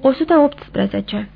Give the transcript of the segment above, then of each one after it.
118.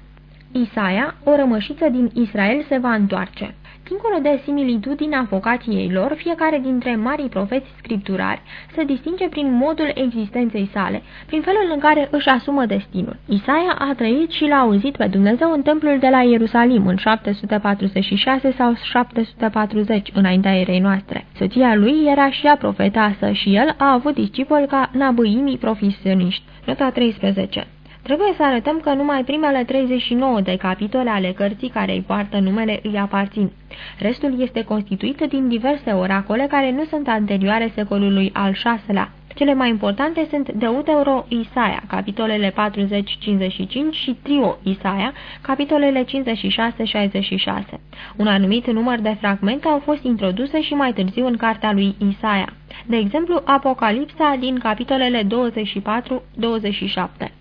Isaia, o rămășiță din Israel se va întoarce. Dincolo de similitudinea vocației lor, fiecare dintre marii profeți scripturari se distinge prin modul existenței sale, prin felul în care își asumă destinul. Isaia a trăit și l-a auzit pe Dumnezeu în templul de la Ierusalim în 746 sau 740 înaintea erei noastre. Soția lui era și ea profetasă și el a avut discipol ca nabâimii profesioniști. Nota 13 Trebuie să arătăm că numai primele 39 de capitole ale cărții care îi poartă numele îi aparțin. Restul este constituit din diverse oracole care nu sunt anterioare secolului al VI-lea. Cele mai importante sunt Deuteuro Isaia, capitolele 40-55 și Trio Isaia, capitolele 56-66. Un anumit număr de fragmente au fost introduse și mai târziu în cartea lui Isaia. De exemplu, Apocalipsa din capitolele 24-27.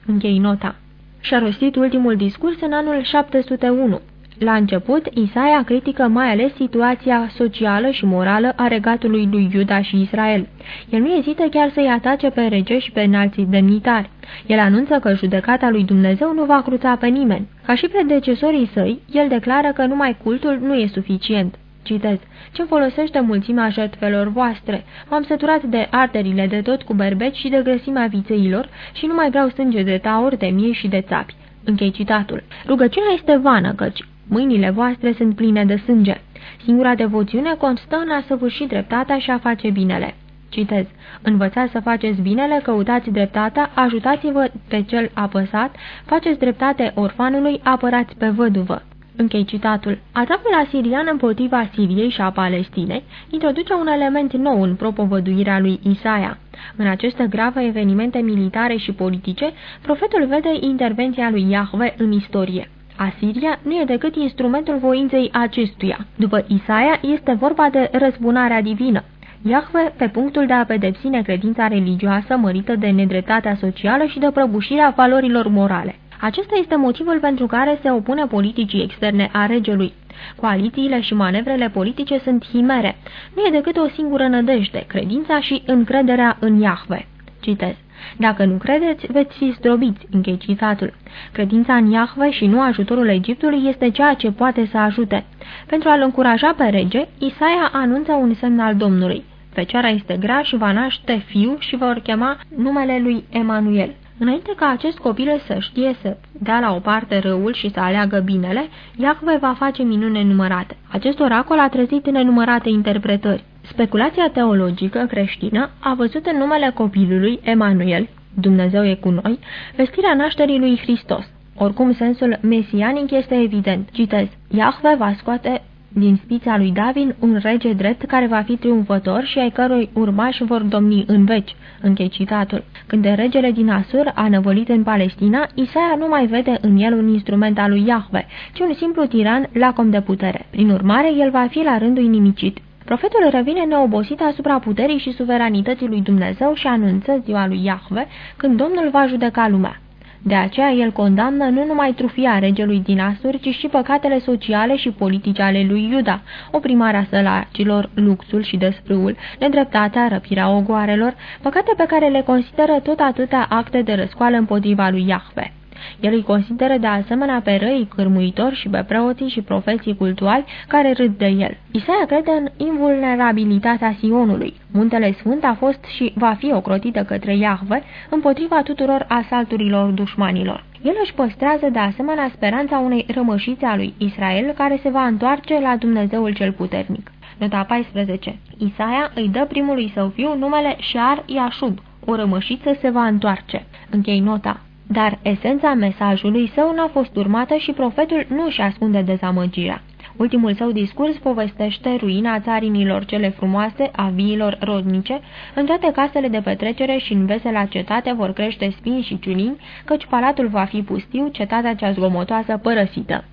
Închei nota. Și-a rostit ultimul discurs în anul 701. La început, Isaia critică mai ales situația socială și morală a regatului lui Iuda și Israel. El nu ezită chiar să-i atace pe rege și pe înalții demnitari. El anunță că judecata lui Dumnezeu nu va cruța pe nimeni. Ca și predecesorii săi, el declară că numai cultul nu e suficient. Citez. Ce folosește mulțimea jertfelor voastre? M-am săturat de arterile de tot cu berbeci și de grăsimea vițeilor și nu mai vreau sânge de taur, de mie și de țapi. Închei citatul. Rugăciunea este vană, căci Mâinile voastre sunt pline de sânge. Singura devoțiune constă în a săvârși dreptatea și a face binele. Citez. Învățați să faceți binele, căutați dreptatea, ajutați-vă pe cel apăsat, faceți dreptate orfanului, apărați pe văduvă. Închei citatul. Atacul asirian împotriva Siriei și a Palestinei introduce un element nou în propovăduirea lui Isaia. În aceste grave evenimente militare și politice, profetul vede intervenția lui Iahve în istorie. Asiria nu e decât instrumentul voinței acestuia. După Isaia, este vorba de răzbunarea divină. Iahve pe punctul de a pedepsi necredința religioasă mărită de nedreptatea socială și de prăbușirea valorilor morale. Acesta este motivul pentru care se opune politicii externe a regelui. Coalițiile și manevrele politice sunt himere. Nu e decât o singură nădejde, credința și încrederea în Iahve. Citez. Dacă nu credeți, veți fi zdrobiți, închei citatul. Credința în Iahve și nu ajutorul Egiptului este ceea ce poate să ajute. Pentru a-l încuraja pe rege, Isaia anunță un semn al Domnului. Fecioara este grea și va naște fiu și vor chema numele lui Emanuel. Înainte ca acest copil să știe să dea la o parte răul și să aleagă binele, Iahve va face minune numărate. Acest oracol a trezit nenumărate interpretări. Speculația teologică creștină a văzut în numele copilului Emanuel, Dumnezeu e cu noi, vestirea nașterii lui Hristos. Oricum, sensul mesianic este evident. Citez, Iahve va scoate din spița lui David un rege drept care va fi triumfător și ai cărui urmași vor domni în veci. Închei citatul. Când de regele din Asur a năvălit în Palestina, Isaia nu mai vede în el un instrument al lui Iahve, ci un simplu tiran lacom de putere. Prin urmare, el va fi la rândul inimicit. Profetul revine neobosit asupra puterii și suveranității lui Dumnezeu și anunță ziua lui Iahve, când Domnul va judeca lumea. De aceea el condamnă nu numai trufia regelui din Asur, ci și păcatele sociale și politice ale lui Iuda, oprimarea sălacilor, luxul și desfrâul, nedreptatea, răpirea ogoarelor, păcate pe care le consideră tot atâtea acte de răscoală împotriva lui Iahve. El îi consideră de asemenea pe răii cârmuitori și pe preoții și profeții cultuali care râd de el. Isaia crede în invulnerabilitatea Sionului. Muntele Sfânt a fost și va fi ocrotită către Iahve împotriva tuturor asalturilor dușmanilor. El își păstrează de asemenea speranța unei rămășițe a lui Israel care se va întoarce la Dumnezeul cel puternic. Nota 14. Isaia îi dă primului său fiu numele Shar Iashub, o rămășiță se va întoarce. Închei nota. Dar esența mesajului său n-a fost urmată și profetul nu își ascunde dezamăgirea. Ultimul său discurs povestește ruina țarinilor cele frumoase, a viilor rodnice, în toate casele de petrecere și în vesela cetate vor crește spini și ciunini, căci palatul va fi pustiu, cetatea cea zgomotoasă părăsită.